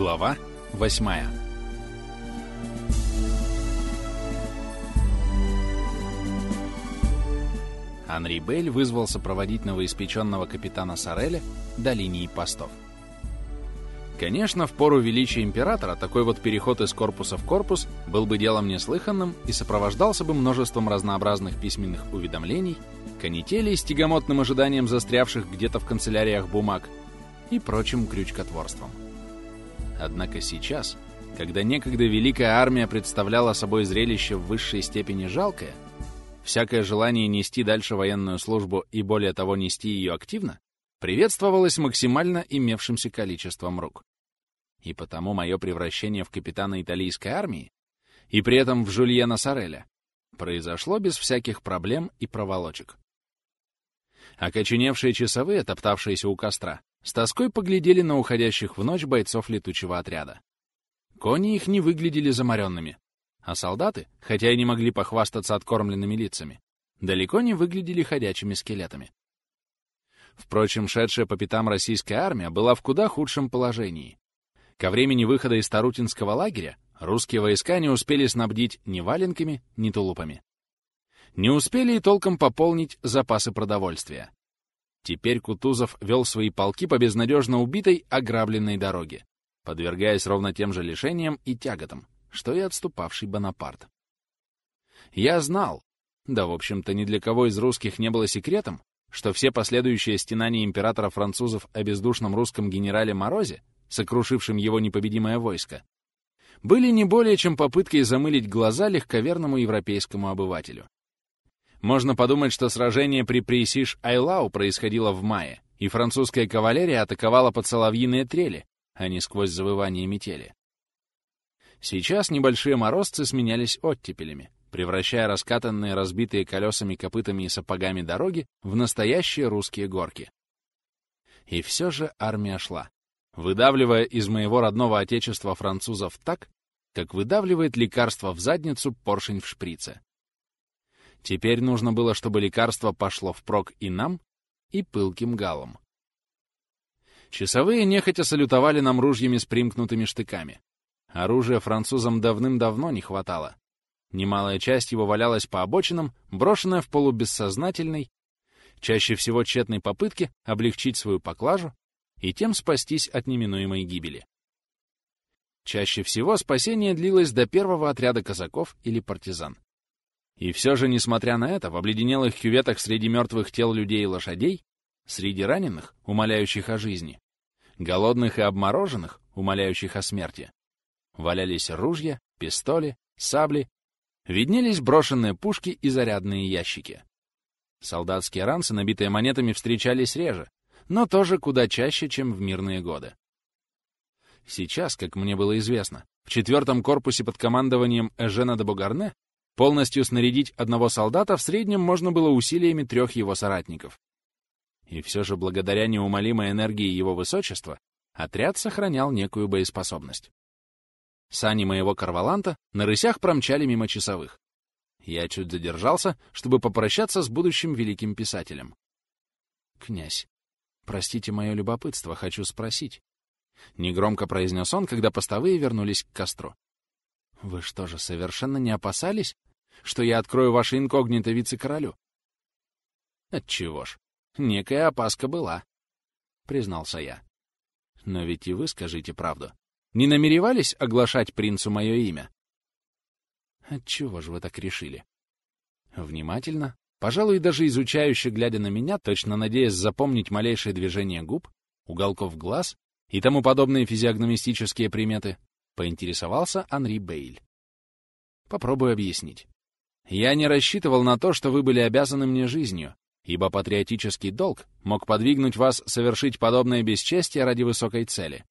Глава 8 Анри Бель вызвался проводить новоиспеченного капитана Сареля до линии постов. Конечно, в пору величия императора такой вот переход из корпуса в корпус был бы делом неслыханным и сопровождался бы множеством разнообразных письменных уведомлений, канителей с тягомотным ожиданием застрявших где-то в канцеляриях бумаг и прочим крючкотворством. Однако сейчас, когда некогда великая армия представляла собой зрелище в высшей степени жалкое, всякое желание нести дальше военную службу и более того нести ее активно, приветствовалось максимально имевшимся количеством рук. И потому мое превращение в капитана итальянской армии и при этом в Жульена Сареля произошло без всяких проблем и проволочек. Окоченевшие часовые, топтавшиеся у костра, с тоской поглядели на уходящих в ночь бойцов летучего отряда. Кони их не выглядели заморенными, а солдаты, хотя и не могли похвастаться откормленными лицами, далеко не выглядели ходячими скелетами. Впрочем, шедшая по пятам российская армия была в куда худшем положении. Ко времени выхода из Тарутинского лагеря русские войска не успели снабдить ни валенками, ни тулупами. Не успели и толком пополнить запасы продовольствия. Теперь Кутузов вел свои полки по безнадежно убитой, ограбленной дороге, подвергаясь ровно тем же лишениям и тяготам, что и отступавший Бонапарт. Я знал, да, в общем-то, ни для кого из русских не было секретом, что все последующие стенания императора французов о бездушном русском генерале Морозе, сокрушившем его непобедимое войско, были не более чем попыткой замылить глаза легковерному европейскому обывателю. Можно подумать, что сражение при Прейсиш-Айлау происходило в мае, и французская кавалерия атаковала под соловьиные трели, а не сквозь завывание метели. Сейчас небольшие морозцы сменялись оттепелями, превращая раскатанные, разбитые колесами, копытами и сапогами дороги в настоящие русские горки. И все же армия шла, выдавливая из моего родного отечества французов так, как выдавливает лекарство в задницу поршень в шприце. Теперь нужно было, чтобы лекарство пошло впрок и нам, и пылким галам. Часовые нехотя салютовали нам ружьями с примкнутыми штыками. Оружия французам давным-давно не хватало. Немалая часть его валялась по обочинам, брошенная в полубессознательной, чаще всего тщетной попытке облегчить свою поклажу и тем спастись от неминуемой гибели. Чаще всего спасение длилось до первого отряда казаков или партизан. И все же, несмотря на это, в обледенелых кюветах среди мертвых тел людей и лошадей, среди раненых, умоляющих о жизни, голодных и обмороженных, умоляющих о смерти, валялись ружья, пистоли, сабли, виднелись брошенные пушки и зарядные ящики. Солдатские ранцы, набитые монетами, встречались реже, но тоже куда чаще, чем в мирные годы. Сейчас, как мне было известно, в четвертом корпусе под командованием Эжена де Бугарне Полностью снарядить одного солдата в среднем можно было усилиями трех его соратников. И все же благодаря неумолимой энергии его высочества отряд сохранял некую боеспособность. Сани моего карваланта на рысях промчали мимо часовых. Я чуть задержался, чтобы попрощаться с будущим великим писателем. «Князь, простите мое любопытство, хочу спросить». Негромко произнес он, когда постовые вернулись к костру. «Вы что же, совершенно не опасались, что я открою ваше инкогнито вице-королю?» «Отчего ж, некая опаска была», — признался я. «Но ведь и вы скажите правду. Не намеревались оглашать принцу мое имя?» «Отчего же вы так решили?» Внимательно, пожалуй, даже изучающе глядя на меня, точно надеясь запомнить малейшее движение губ, уголков глаз и тому подобные физиогномистические приметы, поинтересовался Анри Бейль. Попробую объяснить. Я не рассчитывал на то, что вы были обязаны мне жизнью, ибо патриотический долг мог подвигнуть вас совершить подобное бесчестие ради высокой цели.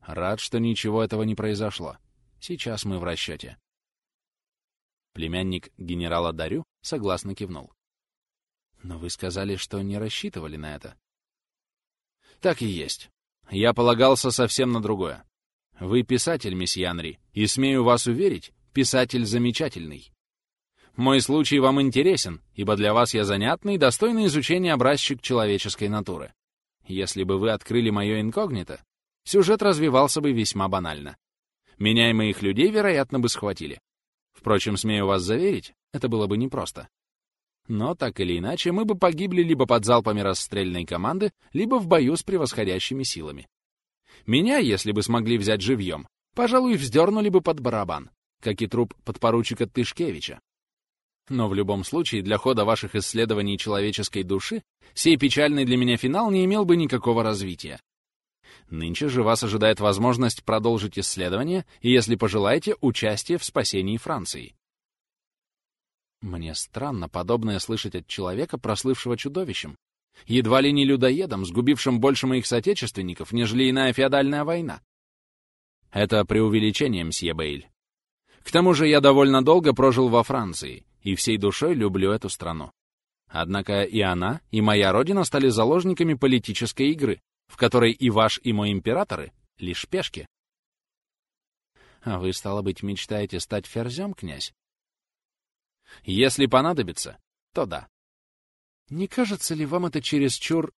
Рад, что ничего этого не произошло. Сейчас мы в расчете. Племянник генерала Дарю согласно кивнул. Но вы сказали, что не рассчитывали на это. Так и есть. Я полагался совсем на другое. Вы писатель, месье Анри, и, смею вас уверить, писатель замечательный. Мой случай вам интересен, ибо для вас я занятный достойный изучения образчик человеческой натуры. Если бы вы открыли мое инкогнито, сюжет развивался бы весьма банально. Меня и моих людей, вероятно, бы схватили. Впрочем, смею вас заверить, это было бы непросто. Но, так или иначе, мы бы погибли либо под залпами расстрельной команды, либо в бою с превосходящими силами. Меня, если бы смогли взять живьем, пожалуй, вздернули бы под барабан, как и труп подпоручика Тышкевича. Но в любом случае, для хода ваших исследований человеческой души сей печальный для меня финал не имел бы никакого развития. Нынче же вас ожидает возможность продолжить исследование и, если пожелаете, участие в спасении Франции. Мне странно подобное слышать от человека, прослывшего чудовищем. Едва ли не людоедом, сгубившим больше моих соотечественников, нежели иная феодальная война. Это преувеличение, мсье Бейль. К тому же я довольно долго прожил во Франции, и всей душой люблю эту страну. Однако и она, и моя родина стали заложниками политической игры, в которой и ваш, и мой императоры — лишь пешки. А вы, стало быть, мечтаете стать ферзем, князь? Если понадобится, то да. Не кажется ли вам это чересчур...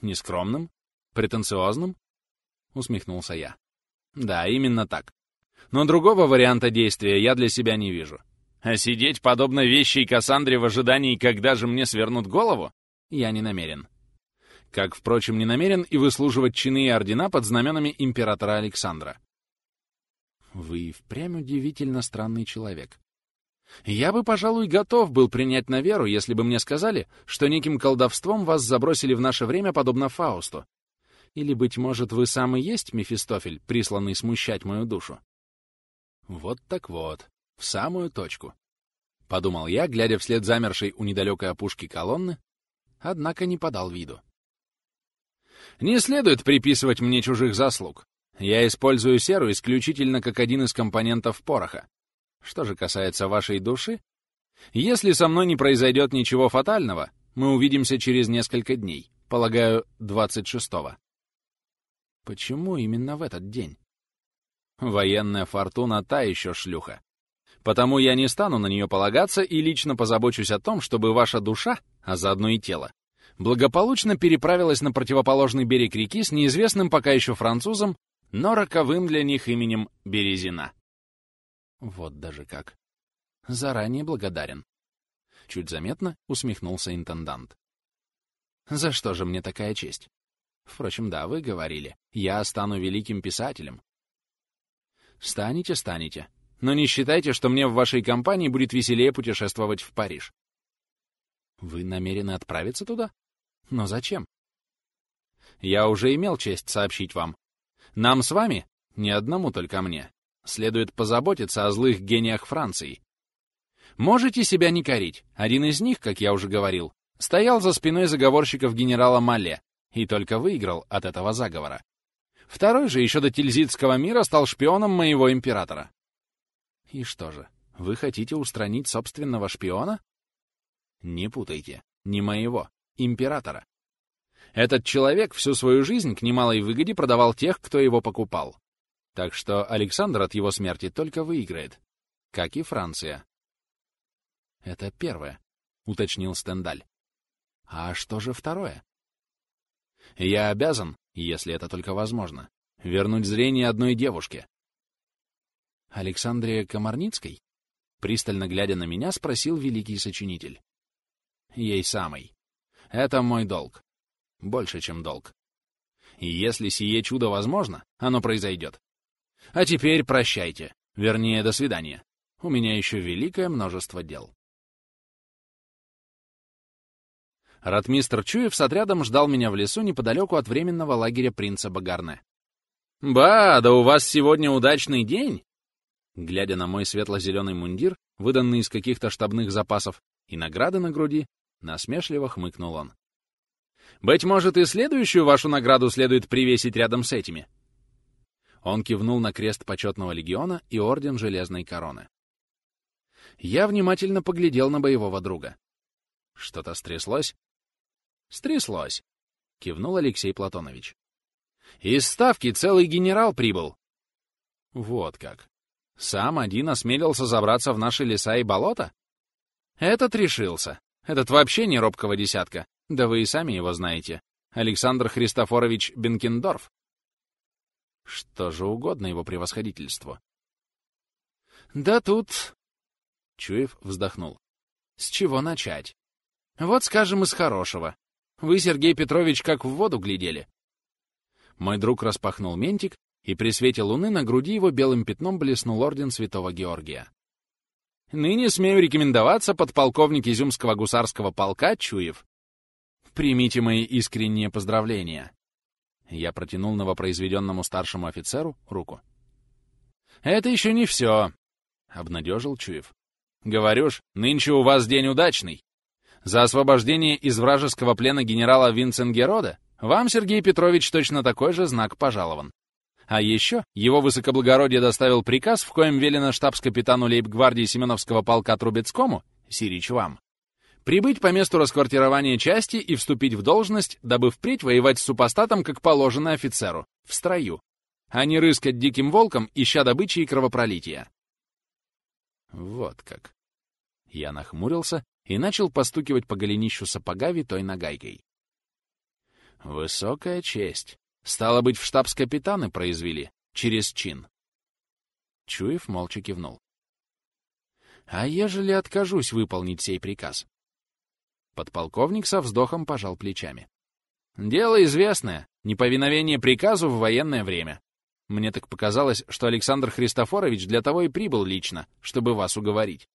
нескромным? Претенциозным? Усмехнулся я. Да, именно так. Но другого варианта действия я для себя не вижу. А сидеть, подобно вещей Кассандре, в ожидании, когда же мне свернут голову, я не намерен. Как, впрочем, не намерен и выслуживать чины и ордена под знаменами императора Александра. Вы впрямь удивительно странный человек. Я бы, пожалуй, готов был принять на веру, если бы мне сказали, что неким колдовством вас забросили в наше время подобно Фаусту. Или, быть может, вы сам и есть Мефистофель, присланный смущать мою душу? Вот так вот, в самую точку. Подумал я, глядя вслед замершей у недалекой опушки колонны, однако не подал виду. Не следует приписывать мне чужих заслуг. Я использую серу исключительно как один из компонентов пороха. Что же касается вашей души, если со мной не произойдет ничего фатального, мы увидимся через несколько дней, полагаю, 26-го. Почему именно в этот день? Военная фортуна та еще шлюха. Потому я не стану на нее полагаться и лично позабочусь о том, чтобы ваша душа, а заодно и тело, благополучно переправилась на противоположный берег реки с неизвестным пока еще французом, но роковым для них именем Березина. Вот даже как. Заранее благодарен. Чуть заметно усмехнулся интендант. За что же мне такая честь? Впрочем, да, вы говорили, я стану великим писателем. Станете, станете. Но не считайте, что мне в вашей компании будет веселее путешествовать в Париж. Вы намерены отправиться туда? Но зачем? Я уже имел честь сообщить вам. Нам с вами, не одному только мне, следует позаботиться о злых гениях Франции. Можете себя не корить. Один из них, как я уже говорил, стоял за спиной заговорщиков генерала Мале и только выиграл от этого заговора. Второй же еще до Тильзитского мира стал шпионом моего императора. И что же, вы хотите устранить собственного шпиона? Не путайте, не моего, императора. Этот человек всю свою жизнь к немалой выгоде продавал тех, кто его покупал. Так что Александр от его смерти только выиграет, как и Франция. Это первое, уточнил Стендаль. А что же второе? Я обязан, если это только возможно, вернуть зрение одной девушке. Александре Комарницкой? Пристально глядя на меня, спросил великий сочинитель. Ей самой. Это мой долг. Больше, чем долг. И если сие чудо возможно, оно произойдет. А теперь прощайте. Вернее, до свидания. У меня еще великое множество дел. Ратмистр Чуев с отрядом ждал меня в лесу неподалеку от временного лагеря принца Багарне. «Ба, да у вас сегодня удачный день!» Глядя на мой светло-зеленый мундир, выданный из каких-то штабных запасов, и награды на груди, насмешливо хмыкнул он. «Быть может, и следующую вашу награду следует привесить рядом с этими?» Он кивнул на крест почетного легиона и орден Железной Короны. Я внимательно поглядел на боевого друга. Что-то стряслось? Стряслось, кивнул Алексей Платонович. Из ставки целый генерал прибыл. Вот как. Сам один осмелился забраться в наши леса и болота? Этот решился. Этот вообще не робкого десятка. Да вы и сами его знаете. Александр Христофорович Бенкендорф. Что же угодно его превосходительству. Да тут... Чуев вздохнул. С чего начать? Вот, скажем, из хорошего. Вы, Сергей Петрович, как в воду глядели. Мой друг распахнул ментик, и при свете луны на груди его белым пятном блеснул орден Святого Георгия. Ныне смею рекомендоваться подполковник Изюмского гусарского полка Чуев. Примите мои искренние поздравления. Я протянул новопроизведенному старшему офицеру руку. «Это еще не все», — обнадежил Чуев. «Говорю ж, нынче у вас день удачный. За освобождение из вражеского плена генерала Винценгерода вам, Сергей Петрович, точно такой же знак пожалован. А еще его высокоблагородие доставил приказ, в коем велено штабс-капитану лейб-гвардии Семеновского полка Трубецкому, Сирич вам, прибыть по месту расквартирования части и вступить в должность, дабы впредь воевать с супостатом, как положено офицеру, в строю, а не рыскать диким волком, ища добычи и кровопролития. Вот как. Я нахмурился и начал постукивать по голенищу сапога витой нагайкой. Высокая честь. Стало быть, в штабс-капитаны произвели, через чин. Чуев молча кивнул. А ежели откажусь выполнить сей приказ? Подполковник со вздохом пожал плечами. Дело известное. Неповиновение приказу в военное время. Мне так показалось, что Александр Христофорович для того и прибыл лично, чтобы вас уговорить.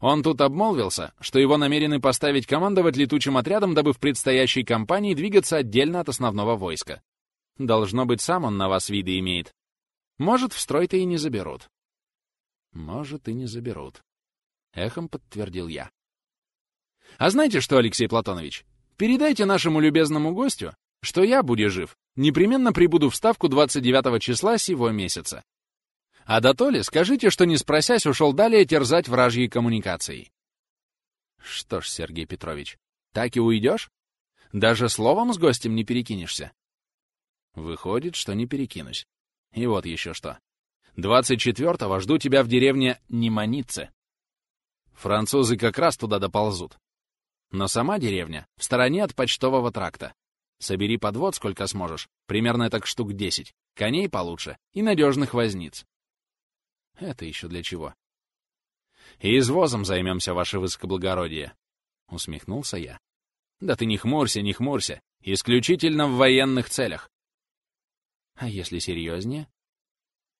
Он тут обмолвился, что его намерены поставить командовать летучим отрядом, дабы в предстоящей кампании двигаться отдельно от основного войска. Должно быть, сам он на вас виды имеет. Может, в строй-то и не заберут. Может, и не заберут. Эхом подтвердил я. А знаете что, Алексей Платонович? Передайте нашему любезному гостю, что я, будь жив, непременно прибуду в Ставку 29 числа сего месяца. А до толи скажите, что не спросясь ушел далее терзать вражьи коммуникации. Что ж, Сергей Петрович, так и уйдешь? Даже словом с гостем не перекинешься? Выходит, что не перекинусь. И вот еще что. 24-го жду тебя в деревне Неманице. Французы как раз туда доползут. Но сама деревня в стороне от почтового тракта. Собери подвод сколько сможешь, примерно так штук 10, коней получше и надежных возниц. Это еще для чего? И извозом займемся, ваше высокоблагородие. Усмехнулся я. Да ты не хмурься, не хмурься. Исключительно в военных целях. А если серьезнее?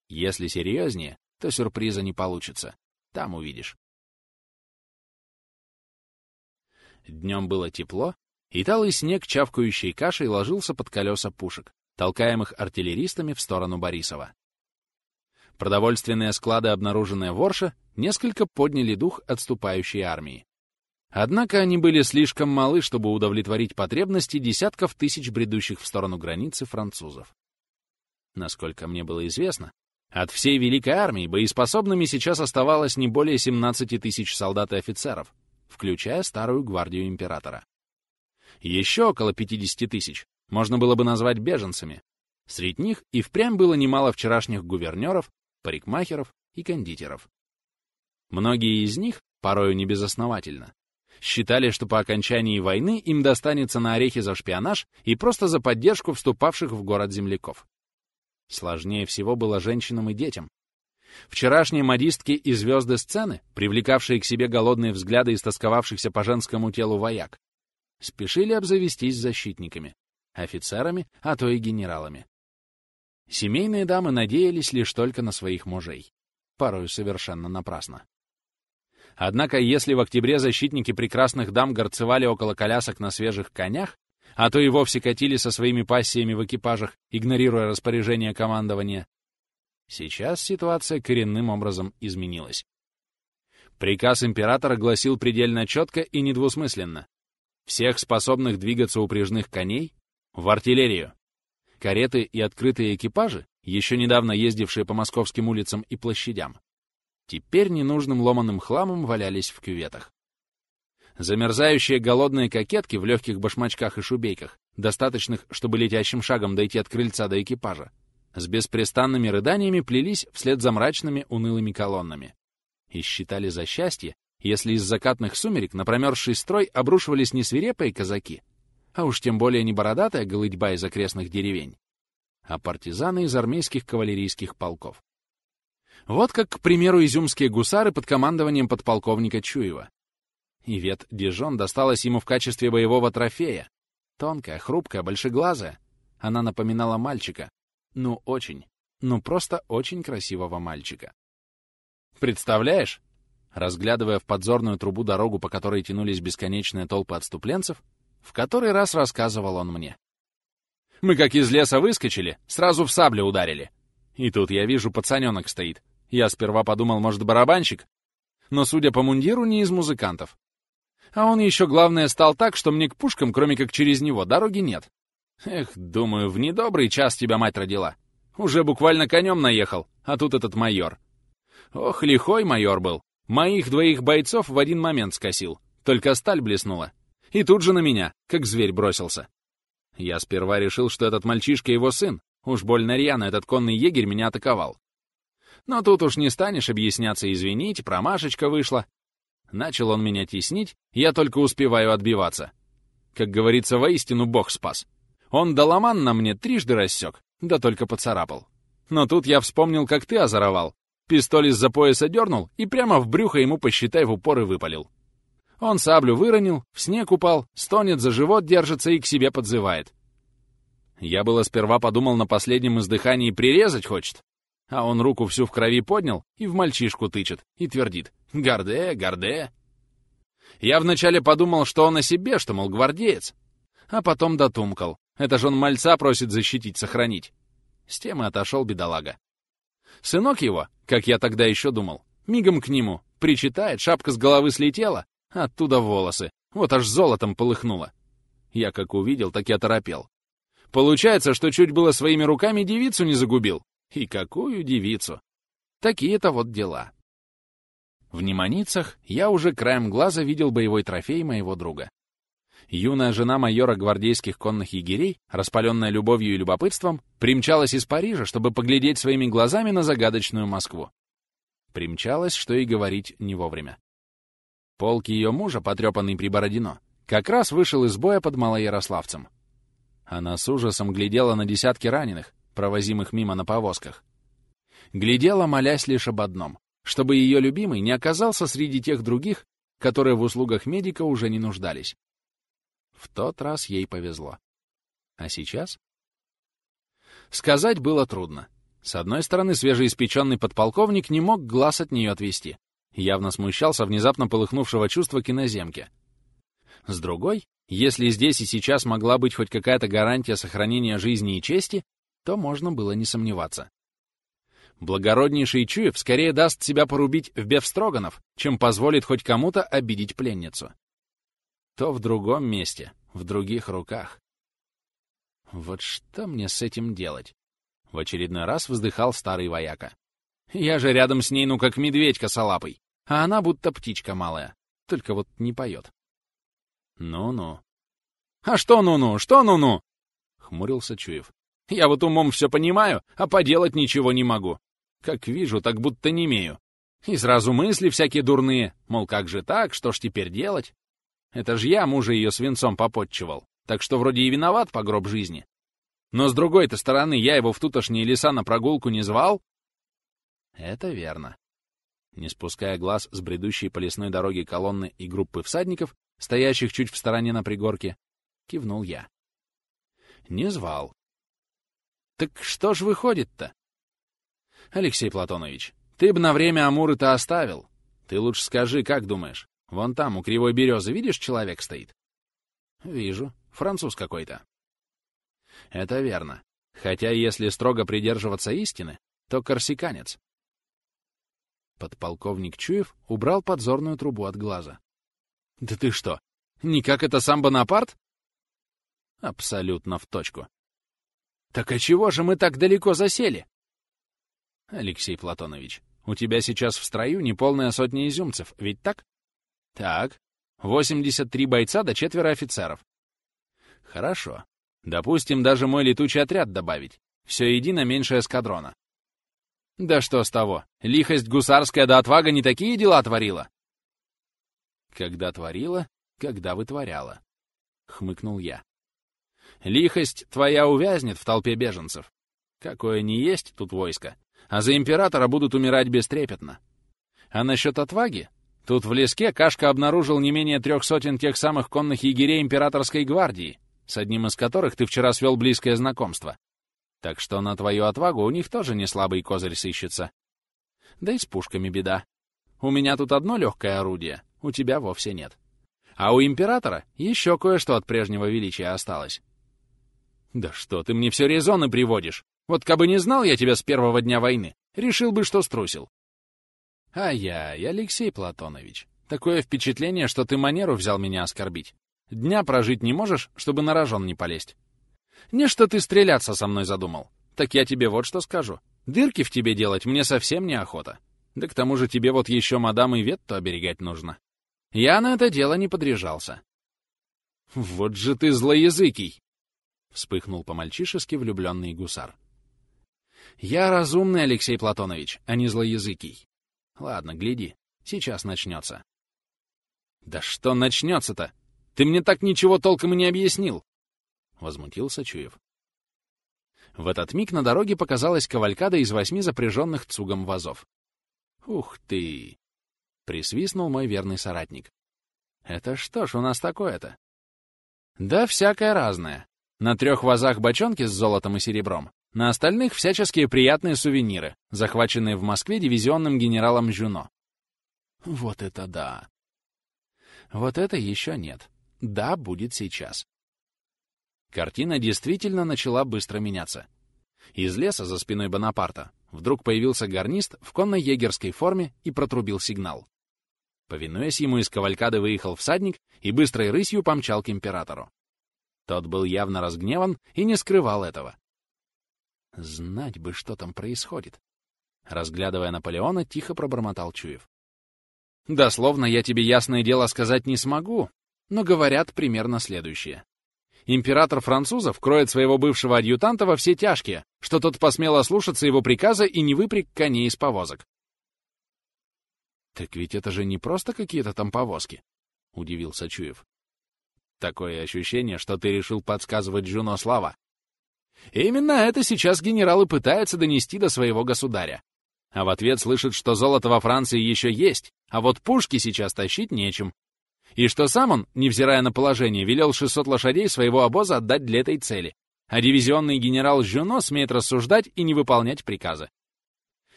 Если серьезнее, то сюрприза не получится. Там увидишь. Днем было тепло, и талый снег, чавкающей кашей, ложился под колеса пушек, толкаемых артиллеристами в сторону Борисова. Продовольственные склады, обнаруженные в Орше, несколько подняли дух отступающей армии. Однако они были слишком малы, чтобы удовлетворить потребности десятков тысяч бредущих в сторону границы французов. Насколько мне было известно, от всей Великой армии боеспособными сейчас оставалось не более 17 тысяч солдат и офицеров, включая старую гвардию императора. Еще около 50 тысяч можно было бы назвать беженцами. Среди них и впрямь было немало вчерашних гувернеров, парикмахеров и кондитеров. Многие из них, порою небезосновательно, считали, что по окончании войны им достанется на орехи за шпионаж и просто за поддержку вступавших в город земляков. Сложнее всего было женщинам и детям, Вчерашние модистки и звезды сцены, привлекавшие к себе голодные взгляды истосковавшихся по женскому телу вояк, спешили обзавестись защитниками, офицерами, а то и генералами. Семейные дамы надеялись лишь только на своих мужей, порою совершенно напрасно. Однако, если в октябре защитники прекрасных дам горцевали около колясок на свежих конях, а то и вовсе катили со своими пассиями в экипажах, игнорируя распоряжение командования, Сейчас ситуация коренным образом изменилась. Приказ императора гласил предельно четко и недвусмысленно. Всех способных двигаться упряжных коней в артиллерию. Кареты и открытые экипажи, еще недавно ездившие по московским улицам и площадям, теперь ненужным ломаным хламом валялись в кюветах. Замерзающие голодные кокетки в легких башмачках и шубейках, достаточных, чтобы летящим шагом дойти от крыльца до экипажа, с беспрестанными рыданиями плелись вслед за мрачными унылыми колоннами. И считали за счастье, если из закатных сумерек на промерзший строй обрушивались не свирепые казаки, а уж тем более не бородатая голытьба из окрестных деревень, а партизаны из армейских кавалерийских полков. Вот как, к примеру, изюмские гусары под командованием подполковника Чуева. Ивет Дижон досталась ему в качестве боевого трофея. Тонкая, хрупкая, большеглазая. Она напоминала мальчика. Ну, очень. Ну, просто очень красивого мальчика. Представляешь? Разглядывая в подзорную трубу дорогу, по которой тянулись бесконечные толпы отступленцев, в который раз рассказывал он мне. Мы как из леса выскочили, сразу в саблю ударили. И тут я вижу, пацаненок стоит. Я сперва подумал, может, барабанщик? Но, судя по мундиру, не из музыкантов. А он еще, главное, стал так, что мне к пушкам, кроме как через него, дороги нет. Эх, думаю, в недобрый час тебя мать родила. Уже буквально конем наехал, а тут этот майор. Ох, лихой майор был. Моих двоих бойцов в один момент скосил. Только сталь блеснула. И тут же на меня, как зверь бросился. Я сперва решил, что этот мальчишка его сын. Уж больно рьяно этот конный егерь меня атаковал. Но тут уж не станешь объясняться, извините, промашечка вышла. Начал он меня теснить, я только успеваю отбиваться. Как говорится, воистину бог спас. Он доломан на мне трижды рассек, да только поцарапал. Но тут я вспомнил, как ты озоровал. Пистоль из-за пояса дернул и прямо в брюхо ему, посчитай, в упор и выпалил. Он саблю выронил, в снег упал, стонет, за живот держится и к себе подзывает. Я было сперва подумал на последнем издыхании прирезать хочет. А он руку всю в крови поднял и в мальчишку тычет, и твердит «Горде, горде». Я вначале подумал, что он о себе, что, мол, гвардеец. А потом дотумкал. Это же он мальца просит защитить, сохранить. С тем и отошел бедолага. Сынок его, как я тогда еще думал, мигом к нему, причитает, шапка с головы слетела, Оттуда волосы. Вот аж золотом полыхнуло. Я как увидел, так и оторопел. Получается, что чуть было своими руками девицу не загубил. И какую девицу? Такие-то вот дела. В Неманицах я уже краем глаза видел боевой трофей моего друга. Юная жена майора гвардейских конных егерей, распаленная любовью и любопытством, примчалась из Парижа, чтобы поглядеть своими глазами на загадочную Москву. Примчалась, что и говорить, не вовремя. Полк ее мужа, потрепанный при Бородино, как раз вышел из боя под Малоярославцем. Она с ужасом глядела на десятки раненых, провозимых мимо на повозках. Глядела, молясь лишь об одном, чтобы ее любимый не оказался среди тех других, которые в услугах медика уже не нуждались. В тот раз ей повезло. А сейчас? Сказать было трудно. С одной стороны, свежеиспеченный подполковник не мог глаз от нее отвести. Явно смущался внезапно полыхнувшего чувства киноземки. С другой, если здесь и сейчас могла быть хоть какая-то гарантия сохранения жизни и чести, то можно было не сомневаться. Благороднейший Чуев скорее даст себя порубить в Бефстроганов, чем позволит хоть кому-то обидеть пленницу. То в другом месте, в других руках. Вот что мне с этим делать? В очередной раз вздыхал старый вояка. Я же рядом с ней, ну как медведь косолапый а она будто птичка малая, только вот не поет. Ну-ну. А что ну-ну, что ну-ну? Хмурился Чуев. Я вот умом все понимаю, а поделать ничего не могу. Как вижу, так будто не имею. И сразу мысли всякие дурные, мол, как же так, что ж теперь делать? Это ж я мужа ее свинцом попотчевал, так что вроде и виноват по гроб жизни. Но с другой-то стороны, я его в тутошние леса на прогулку не звал. Это верно. Не спуская глаз с бредущей по лесной дороге колонны и группы всадников, стоящих чуть в стороне на пригорке, кивнул я. Не звал. Так что ж выходит-то? Алексей Платонович, ты бы на время Амуры-то оставил. Ты лучше скажи, как думаешь? Вон там, у кривой березы, видишь, человек стоит? Вижу. Француз какой-то. Это верно. Хотя, если строго придерживаться истины, то корсиканец. Подполковник Чуев убрал подзорную трубу от глаза. «Да ты что, никак это сам Бонапарт?» «Абсолютно в точку». «Так а чего же мы так далеко засели?» «Алексей Платонович, у тебя сейчас в строю неполная сотня изюмцев, ведь так?» «Так. 83 бойца до четверо офицеров». «Хорошо. Допустим, даже мой летучий отряд добавить. Все едино меньше эскадрона. Да что с того? Лихость гусарская да отвага не такие дела творила? Когда творила, когда вытворяла. Хмыкнул я. Лихость твоя увязнет в толпе беженцев. Какое не есть тут войско, а за императора будут умирать бестрепетно. А насчет отваги? Тут в леске Кашка обнаружил не менее трех сотен тех самых конных егерей императорской гвардии, с одним из которых ты вчера свел близкое знакомство. Так что на твою отвагу у них тоже не слабый козырь сыщется. Да и с пушками беда. У меня тут одно легкое орудие, у тебя вовсе нет. А у императора еще кое-что от прежнего величия осталось. Да что ты мне все резоны приводишь? Вот кабы не знал я тебя с первого дня войны, решил бы, что струсил. Ай-яй, Алексей Платонович, такое впечатление, что ты манеру взял меня оскорбить. Дня прожить не можешь, чтобы на рожон не полезть. Не что ты стреляться со мной задумал. Так я тебе вот что скажу. Дырки в тебе делать мне совсем неохота. Да к тому же тебе вот еще мадам и Ветту оберегать нужно. Я на это дело не подряжался. Вот же ты злоязыкий! Вспыхнул по-мальчишески влюбленный гусар. Я разумный, Алексей Платонович, а не злоязыкий. Ладно, гляди, сейчас начнется. Да что начнется-то? Ты мне так ничего толком и не объяснил. Возмутился Чуев. В этот миг на дороге показалась кавалькада из восьми запряженных цугом вазов. «Ух ты!» — присвистнул мой верный соратник. «Это что ж у нас такое-то?» «Да всякое разное. На трех вазах бочонки с золотом и серебром, на остальных всяческие приятные сувениры, захваченные в Москве дивизионным генералом Жюно. Вот это да! Вот это еще нет. Да, будет сейчас. Картина действительно начала быстро меняться. Из леса за спиной Бонапарта вдруг появился гарнист в конной егерской форме и протрубил сигнал. Повинуясь ему, из кавалькады выехал всадник и быстрой рысью помчал к императору. Тот был явно разгневан и не скрывал этого. Знать бы, что там происходит. Разглядывая Наполеона, тихо пробормотал Чуев. Дословно я тебе ясное дело сказать не смогу, но говорят примерно следующее. Император французов кроет своего бывшего адъютанта во все тяжкие, что тот посмел ослушаться его приказа и не выпряг коней из повозок. «Так ведь это же не просто какие-то там повозки», — удивился Чуев. «Такое ощущение, что ты решил подсказывать Джуно слова. именно это сейчас генерал и пытается донести до своего государя. А в ответ слышит, что золото во Франции еще есть, а вот пушки сейчас тащить нечем. И что сам он, невзирая на положение, велел 600 лошадей своего обоза отдать для этой цели, а дивизионный генерал Жюно смеет рассуждать и не выполнять приказы.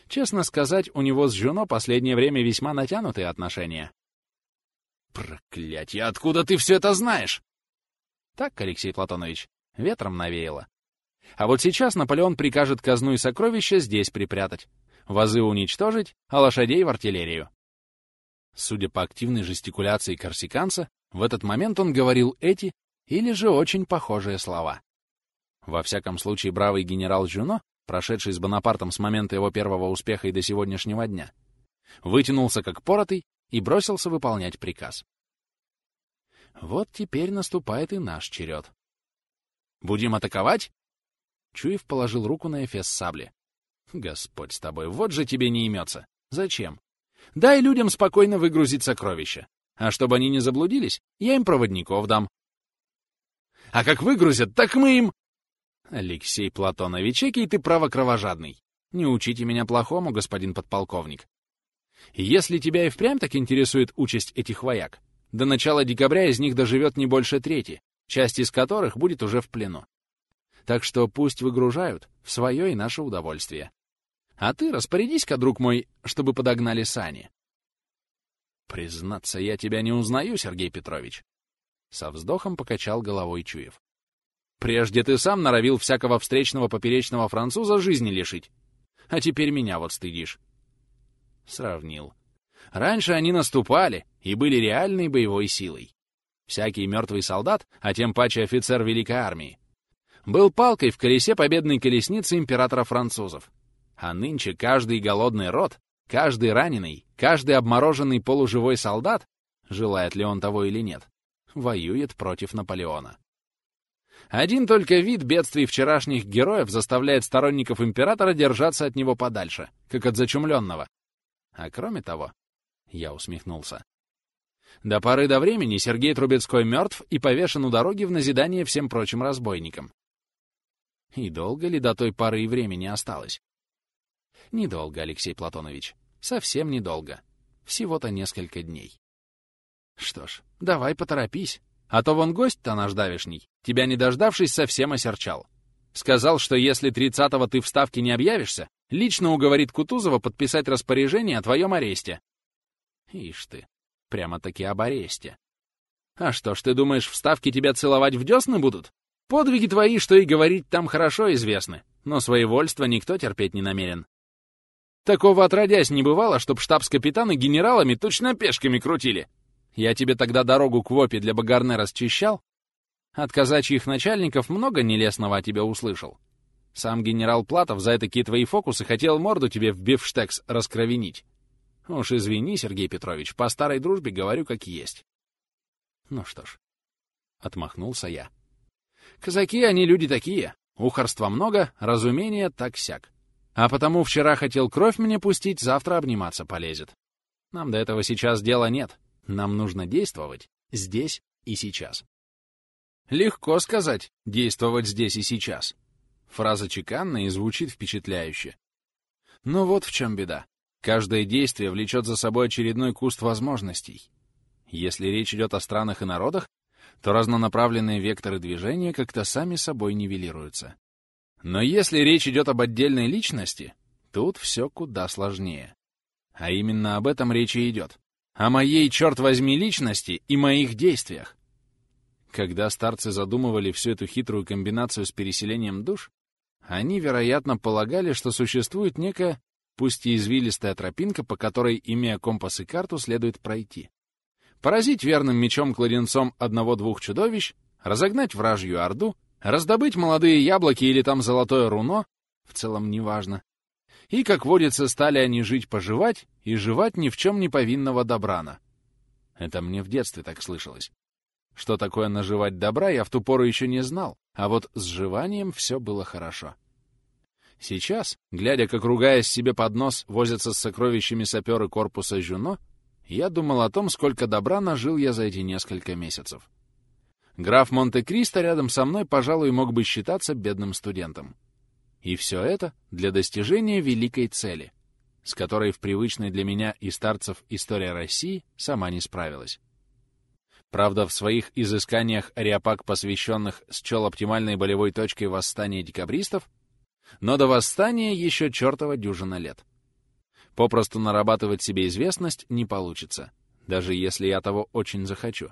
Честно сказать, у него с Жюно последнее время весьма натянутые отношения. «Проклятье, откуда ты все это знаешь?» Так, Алексей Платонович, ветром навеяло. А вот сейчас Наполеон прикажет казну и сокровища здесь припрятать, вазы уничтожить, а лошадей в артиллерию. Судя по активной жестикуляции корсиканца, в этот момент он говорил эти или же очень похожие слова. Во всяком случае, бравый генерал Жюно, прошедший с Бонапартом с момента его первого успеха и до сегодняшнего дня, вытянулся как поротый и бросился выполнять приказ. Вот теперь наступает и наш черед. «Будем атаковать?» Чуев положил руку на эфес сабли. «Господь с тобой, вот же тебе не имется. Зачем? Дай людям спокойно выгрузить сокровища. А чтобы они не заблудились, я им проводников дам. А как выгрузят, так мы им... Алексей Платонович, экий ты право кровожадный. Не учите меня плохому, господин подполковник. Если тебя и впрямь так интересует участь этих вояк, до начала декабря из них доживет не больше трети, часть из которых будет уже в плену. Так что пусть выгружают в свое и наше удовольствие. А ты распорядись-ка, друг мой, чтобы подогнали сани. Признаться, я тебя не узнаю, Сергей Петрович. Со вздохом покачал головой Чуев. Прежде ты сам норовил всякого встречного поперечного француза жизни лишить. А теперь меня вот стыдишь. Сравнил. Раньше они наступали и были реальной боевой силой. Всякий мертвый солдат, а тем паче офицер Великой Армии, был палкой в колесе победной колесницы императора французов. А нынче каждый голодный род, каждый раненый, каждый обмороженный полуживой солдат, желает ли он того или нет, воюет против Наполеона. Один только вид бедствий вчерашних героев заставляет сторонников императора держаться от него подальше, как от зачумленного. А кроме того, я усмехнулся. До поры до времени Сергей Трубецкой мертв и повешен у дороги в назидание всем прочим разбойникам. И долго ли до той поры и времени осталось? Недолго, Алексей Платонович. Совсем недолго. Всего-то несколько дней. Что ж, давай поторопись. А то вон гость-то наш давишний, тебя не дождавшись, совсем осерчал. Сказал, что если тридцатого ты в Ставке не объявишься, лично уговорит Кутузова подписать распоряжение о твоем аресте. Ишь ты, прямо-таки об аресте. А что ж, ты думаешь, в Ставке тебя целовать в десны будут? Подвиги твои, что и говорить, там хорошо известны, но своевольство никто терпеть не намерен. Такого отродясь не бывало, чтоб штабс-капитаны генералами точно пешками крутили. Я тебе тогда дорогу к Вопе для Багарне расчищал? От казачьих начальников много нелестного о тебе услышал. Сам генерал Платов за такие твои фокусы хотел морду тебе в бифштекс раскровенить. Уж извини, Сергей Петрович, по старой дружбе говорю как есть. Ну что ж, отмахнулся я. Казаки, они люди такие. Ухарства много, разумения так-сяк. А потому вчера хотел кровь мне пустить, завтра обниматься полезет. Нам до этого сейчас дела нет. Нам нужно действовать здесь и сейчас. Легко сказать «действовать здесь и сейчас». Фраза чеканная и звучит впечатляюще. Но вот в чем беда. Каждое действие влечет за собой очередной куст возможностей. Если речь идет о странах и народах, то разнонаправленные векторы движения как-то сами собой нивелируются. Но если речь идет об отдельной личности, тут все куда сложнее. А именно об этом речь и идет. О моей, черт возьми, личности и моих действиях. Когда старцы задумывали всю эту хитрую комбинацию с переселением душ, они, вероятно, полагали, что существует некая, пусть и извилистая тропинка, по которой, имея компас и карту, следует пройти. Поразить верным мечом-кладенцом одного-двух чудовищ, разогнать вражью орду Раздобыть молодые яблоки или там золотое руно, в целом неважно. И, как водится, стали они жить-поживать и жевать ни в чем не повинного добрана. Это мне в детстве так слышалось. Что такое наживать добра, я в ту пору еще не знал, а вот с жеванием все было хорошо. Сейчас, глядя, как, ругаясь себе под нос, возятся с сокровищами саперы корпуса Жюно, я думал о том, сколько добра нажил я за эти несколько месяцев. Граф Монте-Кристо рядом со мной, пожалуй, мог бы считаться бедным студентом. И все это для достижения великой цели, с которой в привычной для меня и старцев история России сама не справилась. Правда, в своих изысканиях Ариапак, посвященных счел оптимальной болевой точкой восстания декабристов, но до восстания еще чертова дюжина лет. Попросту нарабатывать себе известность не получится, даже если я того очень захочу.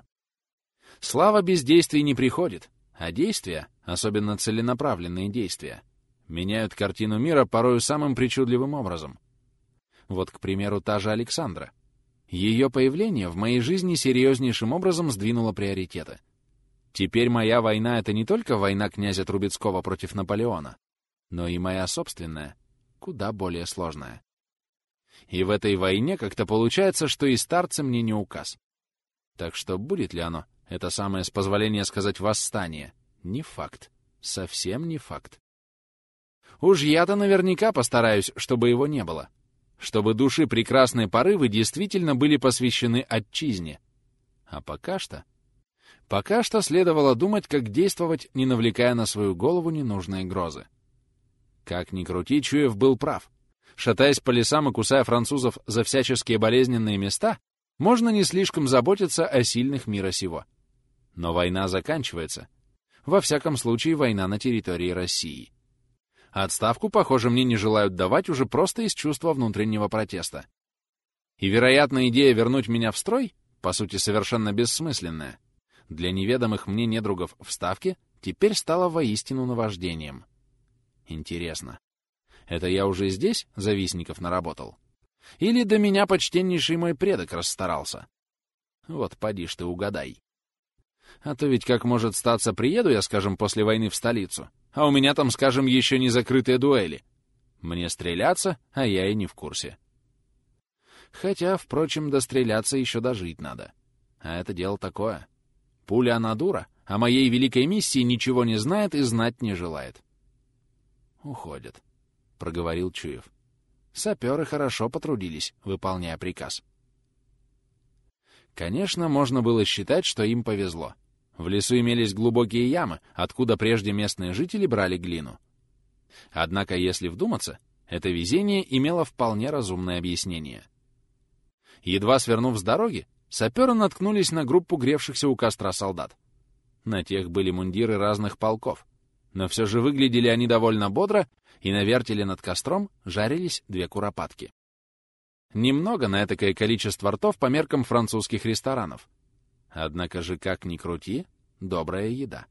Слава без действий не приходит, а действия, особенно целенаправленные действия, меняют картину мира порою самым причудливым образом. Вот, к примеру, та же Александра. Ее появление в моей жизни серьезнейшим образом сдвинуло приоритеты. Теперь моя война — это не только война князя Трубецкого против Наполеона, но и моя собственная, куда более сложная. И в этой войне как-то получается, что и старцы мне не указ. Так что будет ли оно это самое, с позволения сказать, восстание. Не факт. Совсем не факт. Уж я-то наверняка постараюсь, чтобы его не было. Чтобы души прекрасные порывы действительно были посвящены отчизне. А пока что... Пока что следовало думать, как действовать, не навлекая на свою голову ненужные грозы. Как ни крути, Чуев был прав. Шатаясь по лесам и кусая французов за всяческие болезненные места, можно не слишком заботиться о сильных мира сего. Но война заканчивается. Во всяком случае, война на территории России. Отставку, похоже, мне не желают давать уже просто из чувства внутреннего протеста. И, вероятно, идея вернуть меня в строй, по сути, совершенно бессмысленная, для неведомых мне недругов в Ставке теперь стала воистину наваждением. Интересно, это я уже здесь завистников наработал? Или до меня почтеннейший мой предок расстарался? Вот поди ты угадай. А то ведь как может статься, приеду я, скажем, после войны в столицу, а у меня там, скажем, еще не закрытые дуэли. Мне стреляться, а я и не в курсе. Хотя, впрочем, достреляться еще дожить надо. А это дело такое. Пуля она дура, а моей великой миссии ничего не знает и знать не желает. «Уходят», — проговорил Чуев. Саперы хорошо потрудились, выполняя приказ. Конечно, можно было считать, что им повезло. В лесу имелись глубокие ямы, откуда прежде местные жители брали глину. Однако, если вдуматься, это везение имело вполне разумное объяснение. Едва свернув с дороги, саперы наткнулись на группу гревшихся у костра солдат. На тех были мундиры разных полков, но все же выглядели они довольно бодро, и на вертеле над костром жарились две куропатки. Немного на этакое количество ртов по меркам французских ресторанов. Однако же, как ни крути, добрая еда.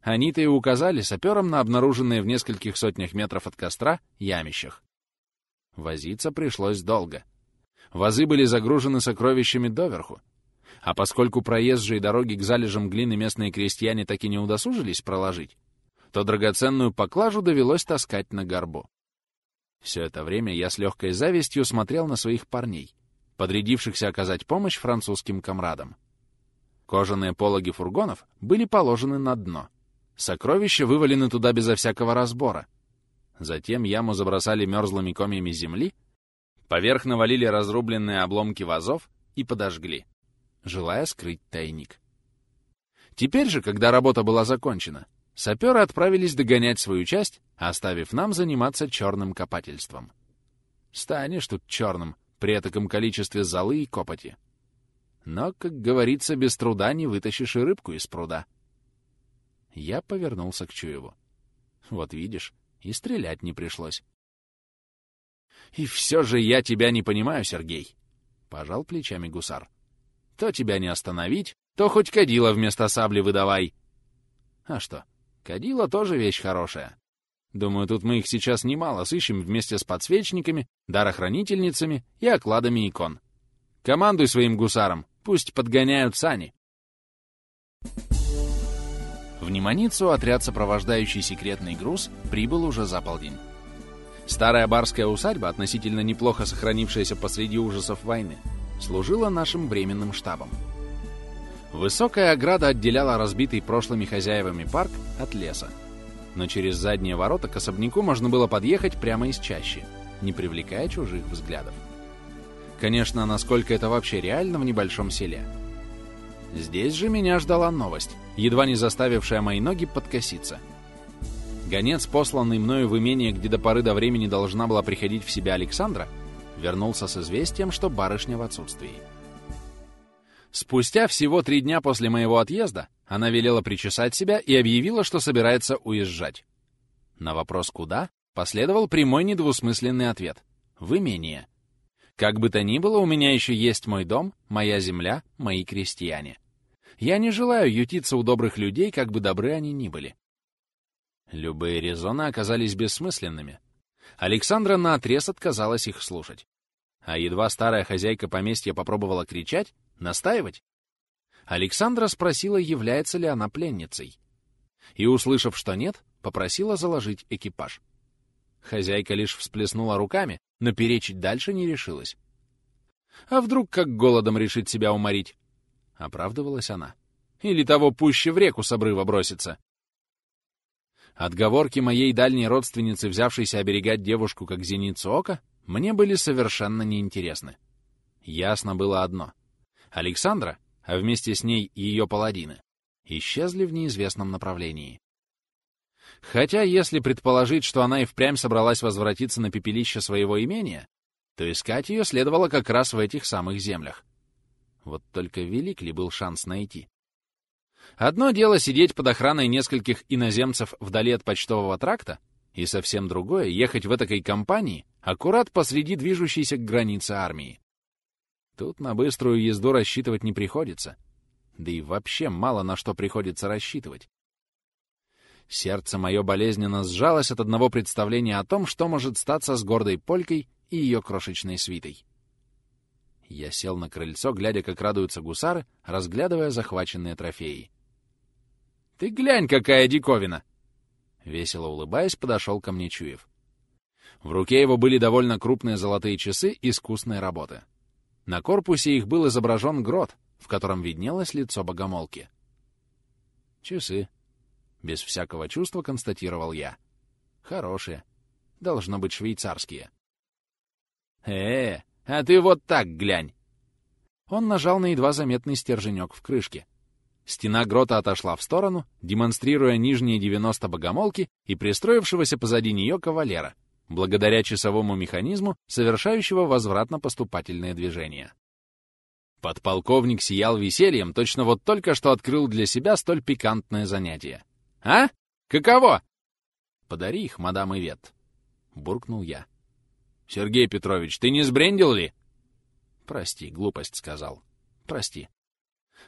Они-то и указали саперам на обнаруженные в нескольких сотнях метров от костра ямищах. Возиться пришлось долго. Вазы были загружены сокровищами доверху. А поскольку проезжие дороги к залежам глины местные крестьяне так и не удосужились проложить, то драгоценную поклажу довелось таскать на горбу. Все это время я с легкой завистью смотрел на своих парней, подрядившихся оказать помощь французским комрадам. Кожаные пологи фургонов были положены на дно. Сокровища вывалены туда безо всякого разбора. Затем яму забросали мерзлыми комьями земли, поверх навалили разрубленные обломки вазов и подожгли, желая скрыть тайник. Теперь же, когда работа была закончена, Саперы отправились догонять свою часть, оставив нам заниматься черным копательством. Станешь тут черным при таком количестве золы и копоти. Но, как говорится, без труда не вытащишь и рыбку из пруда. Я повернулся к Чуеву. Вот видишь, и стрелять не пришлось. «И все же я тебя не понимаю, Сергей!» — пожал плечами гусар. «То тебя не остановить, то хоть кадила вместо сабли выдавай!» «А что, Кадила тоже вещь хорошая. Думаю, тут мы их сейчас немало сыщем вместе с подсвечниками, дарохранительницами и окладами икон. Командуй своим гусарам, пусть подгоняют сани. В Неманицу отряд, сопровождающий секретный груз, прибыл уже за полдень. Старая барская усадьба, относительно неплохо сохранившаяся посреди ужасов войны, служила нашим временным штабом. Высокая ограда отделяла разбитый прошлыми хозяевами парк от леса. Но через задние ворота к особняку можно было подъехать прямо из чащи, не привлекая чужих взглядов. Конечно, насколько это вообще реально в небольшом селе. Здесь же меня ждала новость, едва не заставившая мои ноги подкоситься. Гонец, посланный мною в имение, где до поры до времени должна была приходить в себя Александра, вернулся с известием, что барышня в отсутствии. Спустя всего три дня после моего отъезда она велела причесать себя и объявила, что собирается уезжать. На вопрос «куда?» последовал прямой недвусмысленный ответ — в имение. Как бы то ни было, у меня еще есть мой дом, моя земля, мои крестьяне. Я не желаю ютиться у добрых людей, как бы добры они ни были. Любые резоны оказались бессмысленными. Александра наотрез отказалась их слушать. А едва старая хозяйка поместья попробовала кричать, Настаивать? Александра спросила, является ли она пленницей. И, услышав, что нет, попросила заложить экипаж. Хозяйка лишь всплеснула руками, но перечить дальше не решилась. А вдруг как голодом решит себя уморить? Оправдывалась она. Или того пуще в реку с обрыва бросится. Отговорки моей дальней родственницы, взявшейся оберегать девушку как зеницу ока, мне были совершенно неинтересны. Ясно было одно. Александра, а вместе с ней и ее паладины, исчезли в неизвестном направлении. Хотя, если предположить, что она и впрямь собралась возвратиться на пепелище своего имения, то искать ее следовало как раз в этих самых землях. Вот только велик ли был шанс найти? Одно дело сидеть под охраной нескольких иноземцев вдали от почтового тракта, и совсем другое — ехать в этой компании аккурат посреди движущейся к границе армии. Тут на быструю езду рассчитывать не приходится. Да и вообще мало на что приходится рассчитывать. Сердце мое болезненно сжалось от одного представления о том, что может статься с гордой полькой и ее крошечной свитой. Я сел на крыльцо, глядя, как радуются гусары, разглядывая захваченные трофеи. «Ты глянь, какая диковина!» Весело улыбаясь, подошел ко мне Чуев. В руке его были довольно крупные золотые часы искусной работы. На корпусе их был изображен грот, в котором виднелось лицо богомолки. «Часы», — без всякого чувства констатировал я. «Хорошие. Должно быть швейцарские». «Э, а ты вот так глянь!» Он нажал на едва заметный стерженек в крышке. Стена грота отошла в сторону, демонстрируя нижние 90 богомолки и пристроившегося позади нее кавалера, благодаря часовому механизму, совершающего возвратно-поступательные движения. Подполковник сиял весельем, точно вот только что открыл для себя столь пикантное занятие. «А? Каково?» «Подари их, мадам Ивет», — буркнул я. «Сергей Петрович, ты не сбрендил ли?» «Прости, глупость сказал. Прости».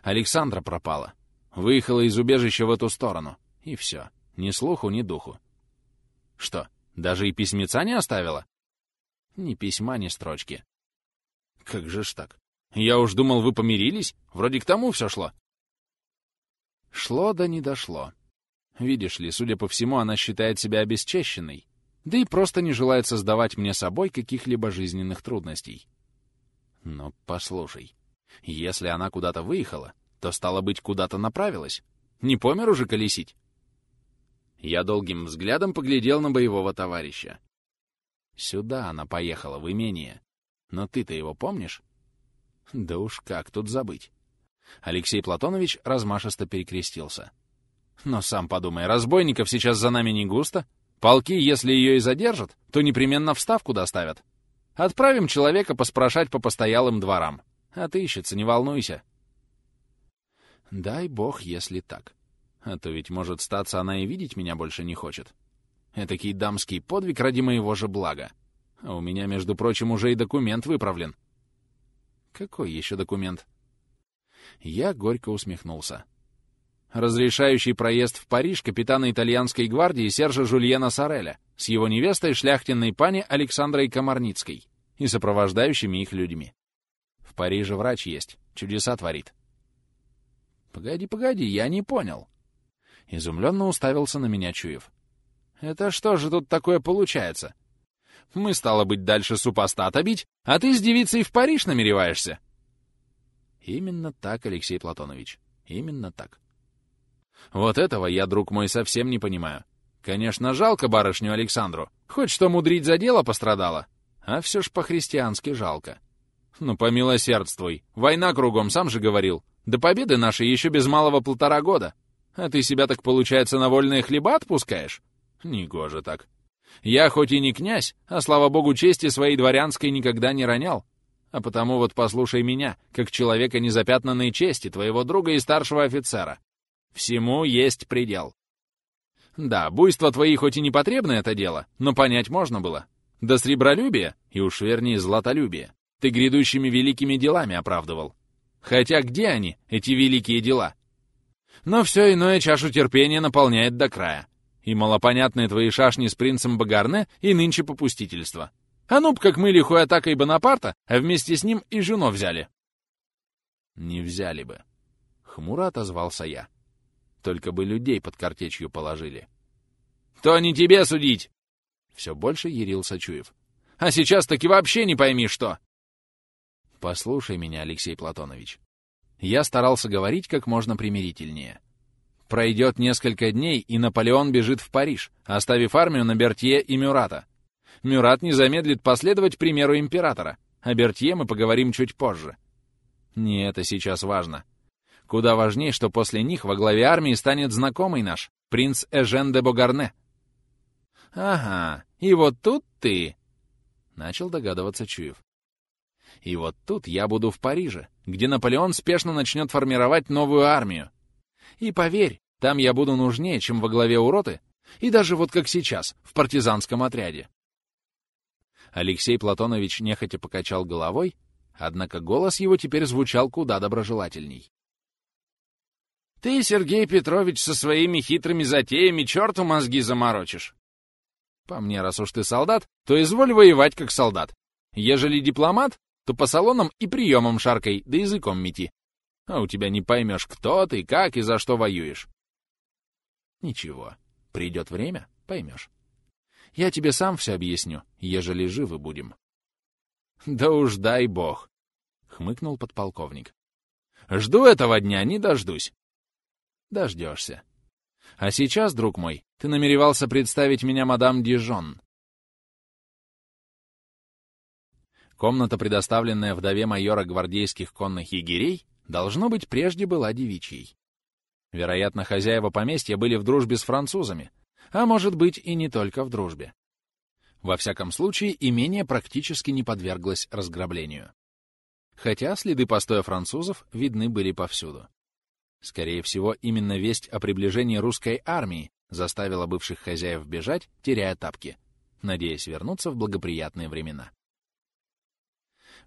Александра пропала. Выехала из убежища в эту сторону. И все. Ни слуху, ни духу. Что, даже и письмеца не оставила? Ни письма, ни строчки. Как же ж так? Я уж думал, вы помирились. Вроде к тому все шло. Шло да не дошло. Видишь ли, судя по всему, она считает себя обесчещенной, да и просто не желает создавать мне собой каких-либо жизненных трудностей. Но послушай, если она куда-то выехала, то, стало быть, куда-то направилась. Не помер уже колесить? Я долгим взглядом поглядел на боевого товарища. Сюда она поехала, в имение. Но ты-то его помнишь? Да уж как тут забыть. Алексей Платонович размашисто перекрестился. Но сам подумай, разбойников сейчас за нами не густо. Полки, если ее и задержат, то непременно в ставку доставят. Отправим человека поспрашать по постоялым дворам. Отыщется, не волнуйся. Дай бог, если так. А то ведь, может, статься она и видеть меня больше не хочет. Этакий дамский подвиг ради моего же блага. А у меня, между прочим, уже и документ выправлен. Какой еще документ? Я горько усмехнулся. Разрешающий проезд в Париж капитана итальянской гвардии Сержа Жульена Сареля с его невестой шляхтенной пани Александрой Комарницкой и сопровождающими их людьми. В Париже врач есть, чудеса творит. Погоди, погоди, я не понял. Изумленно уставился на меня Чуев. Это что же тут такое получается? Мы, стало быть, дальше супостата бить, а ты с девицей в Париж намереваешься? Именно так, Алексей Платонович, именно так. Вот этого я, друг мой, совсем не понимаю. Конечно, жалко барышню Александру. Хоть что мудрить за дело пострадала. А все ж по-христиански жалко. Ну, помилосердствуй. Война кругом, сам же говорил. До победы нашей еще без малого полтора года. А ты себя так, получается, на вольные хлеба отпускаешь? Негоже так. Я хоть и не князь, а, слава богу, чести своей дворянской никогда не ронял. А потому вот послушай меня, как человека незапятнанной чести, твоего друга и старшего офицера. Всему есть предел. Да, буйство твои хоть и непотребно это дело, но понять можно было. Да сребролюбие, и уж вернее златолюбие, ты грядущими великими делами оправдывал. Хотя где они, эти великие дела? Но все иное чашу терпения наполняет до края и малопонятные твои шашни с принцем Багарне и нынче попустительство. А ну как мы лихой атакой Бонапарта, а вместе с ним и жену взяли. Не взяли бы. Хмуро отозвался я. Только бы людей под картечью положили. То не тебе судить! Все больше ярился Чуев. А сейчас таки вообще не пойми что. Послушай меня, Алексей Платонович. Я старался говорить как можно примирительнее. Пройдет несколько дней, и Наполеон бежит в Париж, оставив армию на Бертье и Мюрата. Мюрат не замедлит последовать примеру императора. О Бертье мы поговорим чуть позже. Не это сейчас важно. Куда важнее, что после них во главе армии станет знакомый наш, принц Эжен де Богарне. «Ага, и вот тут ты...» — начал догадываться Чуев. «И вот тут я буду в Париже, где Наполеон спешно начнет формировать новую армию, и поверь, там я буду нужнее, чем во главе уроты, и даже вот как сейчас, в партизанском отряде. Алексей Платонович нехотя покачал головой, однако голос его теперь звучал куда доброжелательней. «Ты, Сергей Петрович, со своими хитрыми затеями черту мозги заморочишь. По мне, раз уж ты солдат, то изволь воевать как солдат. Ежели дипломат, то по салонам и приемам шаркой, да языком мети а у тебя не поймешь, кто ты, как и за что воюешь. Ничего, придет время, поймешь. Я тебе сам все объясню, ежели живы будем. Да уж дай бог, хмыкнул подполковник. Жду этого дня, не дождусь. Дождешься. А сейчас, друг мой, ты намеревался представить меня мадам Дижон. Комната, предоставленная вдове майора гвардейских конных егерей, Должно быть, прежде была девичьей. Вероятно, хозяева поместья были в дружбе с французами, а может быть и не только в дружбе. Во всяком случае, имение практически не подверглось разграблению. Хотя следы постоя французов видны были повсюду. Скорее всего, именно весть о приближении русской армии заставила бывших хозяев бежать, теряя тапки, надеясь вернуться в благоприятные времена.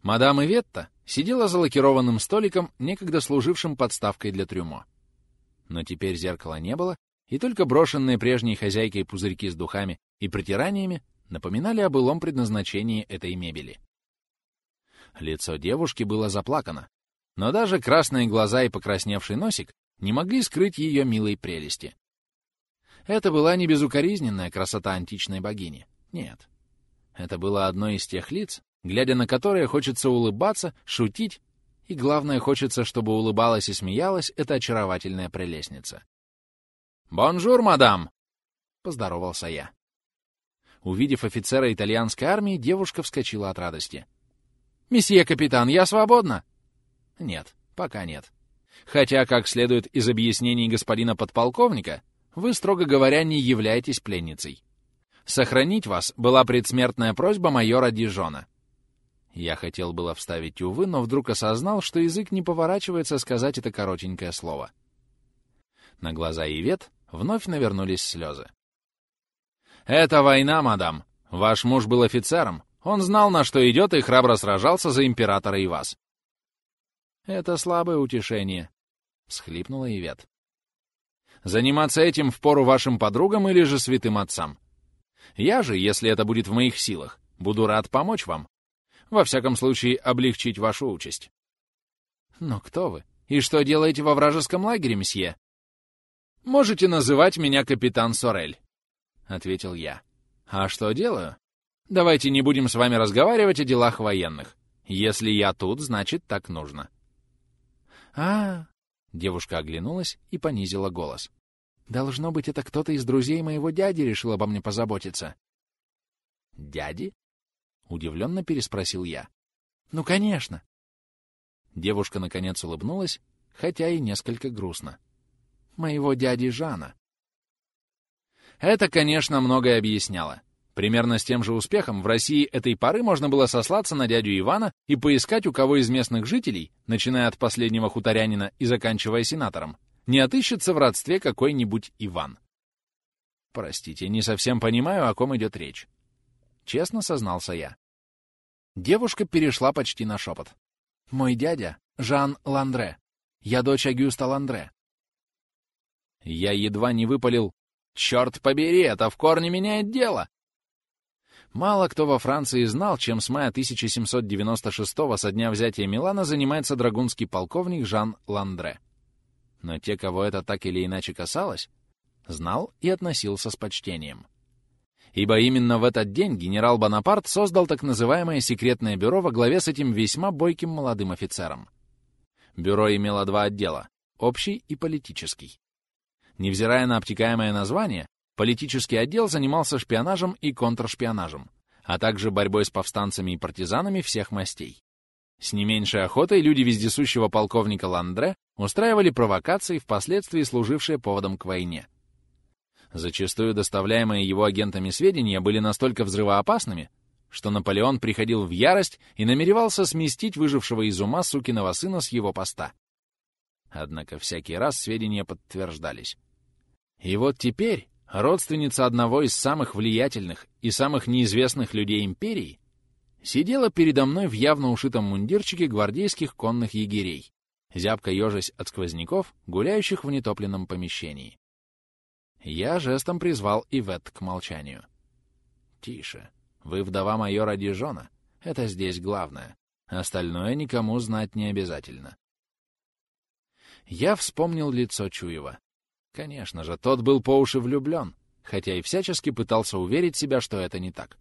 Мадам Иветта сидела за лакированным столиком, некогда служившим подставкой для трюмо. Но теперь зеркала не было, и только брошенные прежней хозяйкой пузырьки с духами и протираниями напоминали о былом предназначении этой мебели. Лицо девушки было заплакано, но даже красные глаза и покрасневший носик не могли скрыть ее милой прелести. Это была не безукоризненная красота античной богини. Нет. Это было одно из тех лиц, глядя на которые хочется улыбаться, шутить, и, главное, хочется, чтобы улыбалась и смеялась эта очаровательная прелестница. «Bonjour, madame!» — поздоровался я. Увидев офицера итальянской армии, девушка вскочила от радости. «Месье капитан, я свободна?» «Нет, пока нет. Хотя, как следует из объяснений господина подполковника, вы, строго говоря, не являетесь пленницей. Сохранить вас была предсмертная просьба майора Дижона. Я хотел было вставить «увы», но вдруг осознал, что язык не поворачивается сказать это коротенькое слово. На глаза Ивет вновь навернулись слезы. «Это война, мадам. Ваш муж был офицером. Он знал, на что идет, и храбро сражался за императора и вас». «Это слабое утешение», — схлипнула Ивет. «Заниматься этим впору вашим подругам или же святым отцам? Я же, если это будет в моих силах, буду рад помочь вам. Во всяком случае, облегчить вашу участь. Но кто вы? И что делаете во вражеском лагере, месье? Можете называть меня капитан Сорель, — ответил я. А что делаю? Давайте не будем с вами разговаривать о делах военных. Если я тут, значит, так нужно. А, девушка оглянулась и понизила голос. Должно быть, это кто-то из друзей моего дяди решил обо мне позаботиться. Дяди? Удивленно переспросил я. «Ну, конечно!» Девушка, наконец, улыбнулась, хотя и несколько грустно. «Моего дяди Жана». Это, конечно, многое объясняло. Примерно с тем же успехом в России этой поры можно было сослаться на дядю Ивана и поискать, у кого из местных жителей, начиная от последнего хуторянина и заканчивая сенатором, не отыщется в родстве какой-нибудь Иван. Простите, не совсем понимаю, о ком идет речь. Честно сознался я. Девушка перешла почти на шепот. «Мой дядя — Жан Ландре. Я дочь Агюста Ландре». Я едва не выпалил. «Черт побери, это в корне меняет дело!» Мало кто во Франции знал, чем с мая 1796 со дня взятия Милана занимается драгунский полковник Жан Ландре. Но те, кого это так или иначе касалось, знал и относился с почтением ибо именно в этот день генерал Бонапарт создал так называемое секретное бюро во главе с этим весьма бойким молодым офицером. Бюро имело два отдела — общий и политический. Невзирая на обтекаемое название, политический отдел занимался шпионажем и контршпионажем, а также борьбой с повстанцами и партизанами всех мастей. С не меньшей охотой люди вездесущего полковника Ландре устраивали провокации, впоследствии служившие поводом к войне. Зачастую доставляемые его агентами сведения были настолько взрывоопасными, что Наполеон приходил в ярость и намеревался сместить выжившего из ума сукиного сына с его поста. Однако всякий раз сведения подтверждались. И вот теперь родственница одного из самых влиятельных и самых неизвестных людей империи сидела передо мной в явно ушитом мундирчике гвардейских конных егерей, зябко ежась от сквозняков, гуляющих в нетопленном помещении. Я жестом призвал Ивет к молчанию. «Тише. Вы вдова майора Дижона. Это здесь главное. Остальное никому знать не обязательно». Я вспомнил лицо Чуева. Конечно же, тот был по уши влюблен, хотя и всячески пытался уверить себя, что это не так.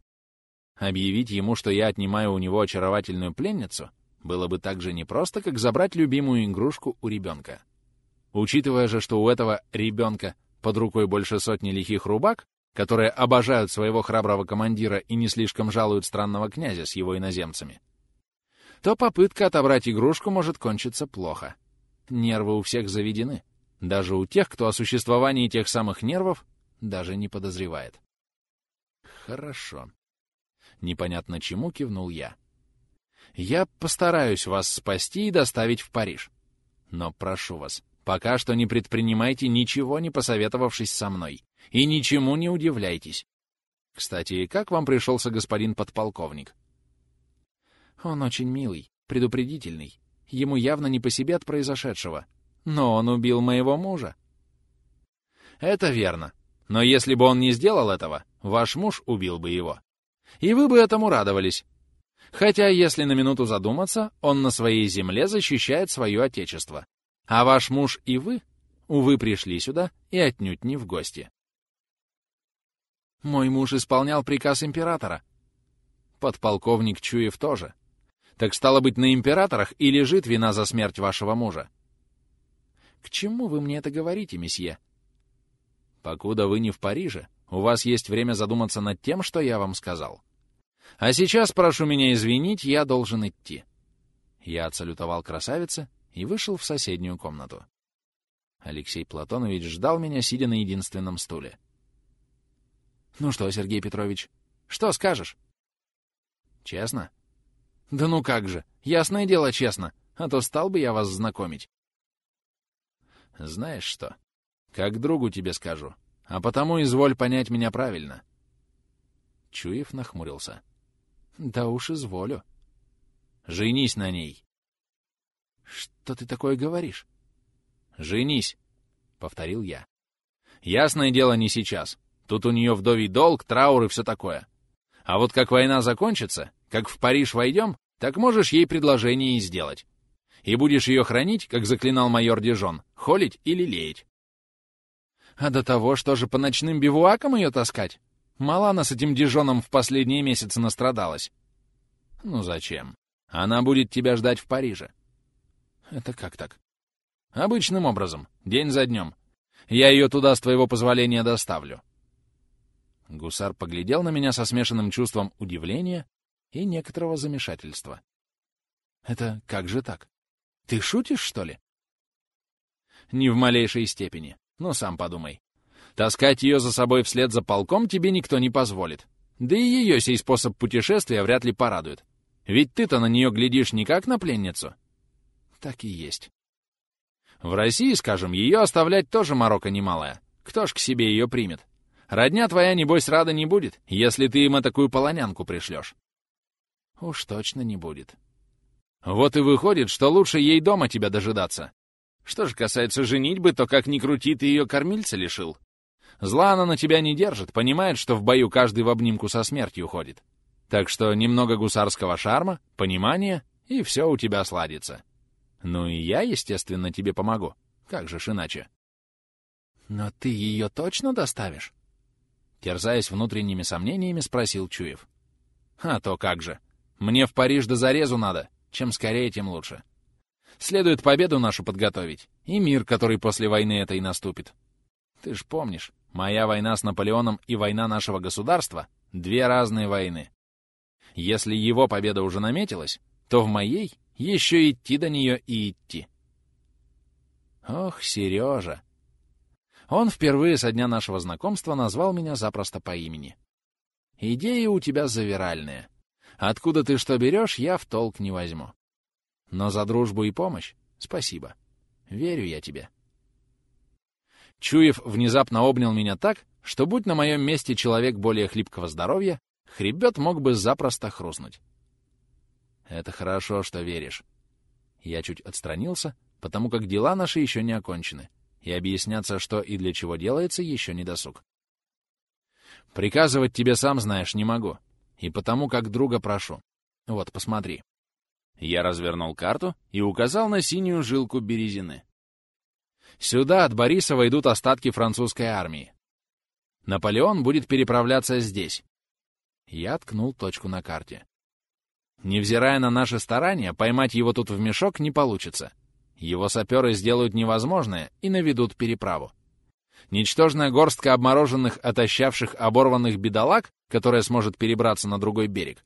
Объявить ему, что я отнимаю у него очаровательную пленницу, было бы так же непросто, как забрать любимую игрушку у ребенка. Учитывая же, что у этого ребенка под рукой больше сотни лихих рубак, которые обожают своего храброго командира и не слишком жалуют странного князя с его иноземцами, то попытка отобрать игрушку может кончиться плохо. Нервы у всех заведены. Даже у тех, кто о существовании тех самых нервов даже не подозревает. Хорошо. Непонятно чему кивнул я. Я постараюсь вас спасти и доставить в Париж. Но прошу вас, пока что не предпринимайте ничего, не посоветовавшись со мной, и ничему не удивляйтесь. Кстати, как вам пришелся господин подполковник? Он очень милый, предупредительный. Ему явно не по себе от произошедшего. Но он убил моего мужа. Это верно. Но если бы он не сделал этого, ваш муж убил бы его. И вы бы этому радовались. Хотя, если на минуту задуматься, он на своей земле защищает свое отечество. А ваш муж и вы, увы, пришли сюда и отнюдь не в гости. Мой муж исполнял приказ императора. Подполковник Чуев тоже. Так стало быть, на императорах и лежит вина за смерть вашего мужа. К чему вы мне это говорите, месье? Покуда вы не в Париже, у вас есть время задуматься над тем, что я вам сказал. А сейчас, прошу меня извинить, я должен идти. Я отсалютовал красавице и вышел в соседнюю комнату. Алексей Платонович ждал меня, сидя на единственном стуле. «Ну что, Сергей Петрович, что скажешь?» «Честно?» «Да ну как же, ясное дело честно, а то стал бы я вас знакомить». «Знаешь что, как другу тебе скажу, а потому изволь понять меня правильно». Чуев нахмурился. «Да уж изволю». «Женись на ней». «Что ты такое говоришь?» «Женись», — повторил я. «Ясное дело, не сейчас. Тут у нее вдовий долг, траур и все такое. А вот как война закончится, как в Париж войдем, так можешь ей предложение и сделать. И будешь ее хранить, как заклинал майор Дижон, холить или леять. А до того, что же по ночным бивуакам ее таскать? Мало она с этим Дижоном в последние месяцы настрадалась. Ну зачем? Она будет тебя ждать в Париже. Это как так? Обычным образом, день за днем. Я ее туда, с твоего позволения, доставлю. Гусар поглядел на меня со смешанным чувством удивления и некоторого замешательства. «Это как же так? Ты шутишь, что ли?» «Не в малейшей степени. Ну, сам подумай. Таскать ее за собой вслед за полком тебе никто не позволит. Да и ее сей способ путешествия вряд ли порадует. Ведь ты-то на нее глядишь не как на пленницу». «Так и есть». В России, скажем, ее оставлять тоже морока немалая. Кто ж к себе ее примет? Родня твоя, небось, рада не будет, если ты им такую полонянку пришлешь. Уж точно не будет. Вот и выходит, что лучше ей дома тебя дожидаться. Что же касается женитьбы, то как ни крути, ты ее кормильца лишил. Зла она на тебя не держит, понимает, что в бою каждый в обнимку со смертью ходит. Так что немного гусарского шарма, понимания, и все у тебя сладится. Ну и я, естественно, тебе помогу. Как же ж иначе? Но ты ее точно доставишь? Терзаясь внутренними сомнениями, спросил Чуев. «А то как же! Мне в Париж до зарезу надо. Чем скорее, тем лучше. Следует победу нашу подготовить. И мир, который после войны этой наступит. Ты ж помнишь, моя война с Наполеоном и война нашего государства — две разные войны. Если его победа уже наметилась, то в моей еще идти до нее и идти. Ох, Сережа! Он впервые со дня нашего знакомства назвал меня запросто по имени. Идеи у тебя завиральные. Откуда ты что берешь, я в толк не возьму. Но за дружбу и помощь спасибо. Верю я тебе. Чуев внезапно обнял меня так, что, будь на моем месте человек более хлипкого здоровья, хребет мог бы запросто хрустнуть. Это хорошо, что веришь. Я чуть отстранился, потому как дела наши еще не окончены и объясняться, что и для чего делается, еще не досуг. Приказывать тебе сам знаешь не могу, и потому как друга прошу. Вот, посмотри. Я развернул карту и указал на синюю жилку Березины. Сюда от Борисова идут остатки французской армии. Наполеон будет переправляться здесь. Я ткнул точку на карте. Невзирая на наши старания, поймать его тут в мешок не получится. Его саперы сделают невозможное и наведут переправу. Ничтожная горстка обмороженных, отощавших, оборванных бедолаг, которая сможет перебраться на другой берег,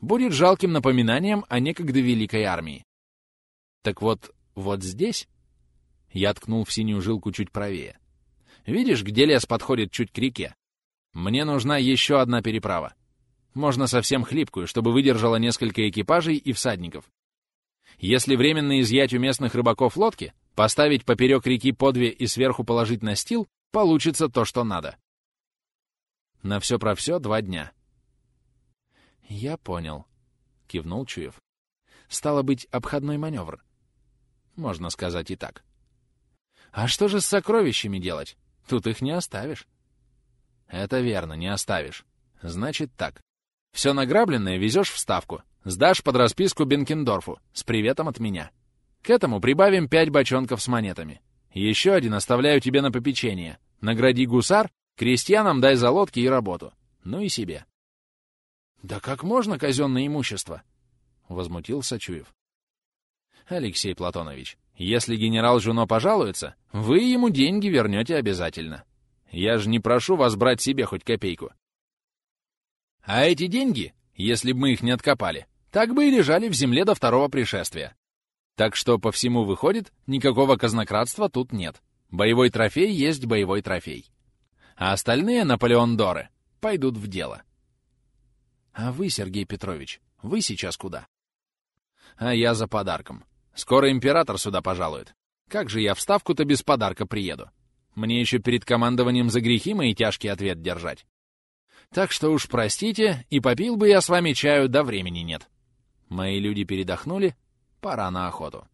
будет жалким напоминанием о некогда великой армии. Так вот, вот здесь... Я ткнул в синюю жилку чуть правее. Видишь, где лес подходит чуть к реке? Мне нужна еще одна переправа. Можно совсем хлипкую, чтобы выдержала несколько экипажей и всадников. Если временно изъять у местных рыбаков лодки, поставить поперек реки по две и сверху положить настил, получится то, что надо. На все про все два дня. Я понял, — кивнул Чуев. Стало быть, обходной маневр. Можно сказать и так. А что же с сокровищами делать? Тут их не оставишь. Это верно, не оставишь. Значит так. Все награбленное везешь в ставку. Сдашь под расписку Бенкендорфу. С приветом от меня. К этому прибавим пять бочонков с монетами. Еще один оставляю тебе на попечение. Награди гусар, крестьянам дай за лодки и работу. Ну и себе. «Да как можно казенное имущество?» — возмутился Чуев. «Алексей Платонович, если генерал Жуно пожалуется, вы ему деньги вернете обязательно. Я же не прошу вас брать себе хоть копейку. А эти деньги, если бы мы их не откопали, так бы и лежали в земле до второго пришествия. Так что по всему выходит, никакого казнократства тут нет. Боевой трофей есть боевой трофей. А остальные Наполеон-доры пойдут в дело. А вы, Сергей Петрович, вы сейчас куда? А я за подарком. Скоро император сюда пожалует. Как же я в Ставку-то без подарка приеду? Мне еще перед командованием за грехи мои тяжкий ответ держать. Так что уж простите, и попил бы я с вами чаю, да времени нет. Мои люди передохнули, пора на охоту.